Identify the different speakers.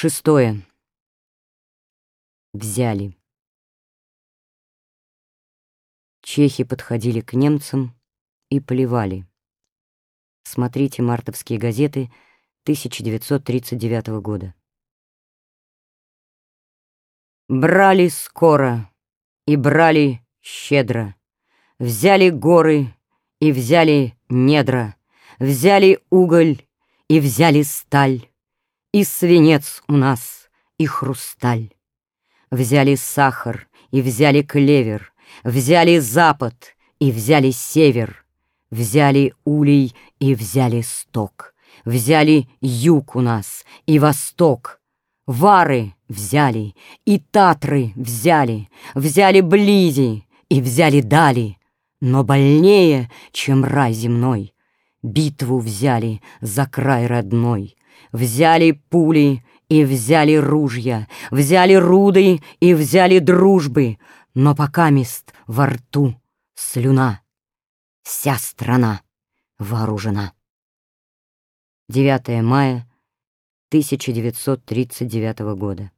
Speaker 1: Шестое. Взяли. Чехи подходили к немцам и плевали. Смотрите «Мартовские газеты» 1939 года. Брали скоро и брали щедро, Взяли горы и взяли недра, Взяли уголь и взяли сталь, И свинец у нас, и хрусталь. Взяли сахар и взяли клевер, Взяли запад и взяли север, Взяли улей и взяли сток, Взяли юг у нас и восток, Вары взяли и Татры взяли, Взяли близи и взяли дали, Но больнее, чем рай земной, Битву взяли за край родной, Взяли пули и взяли ружья, Взяли руды и взяли дружбы, Но пока мест во рту слюна, Вся страна вооружена. 9 мая 1939 года.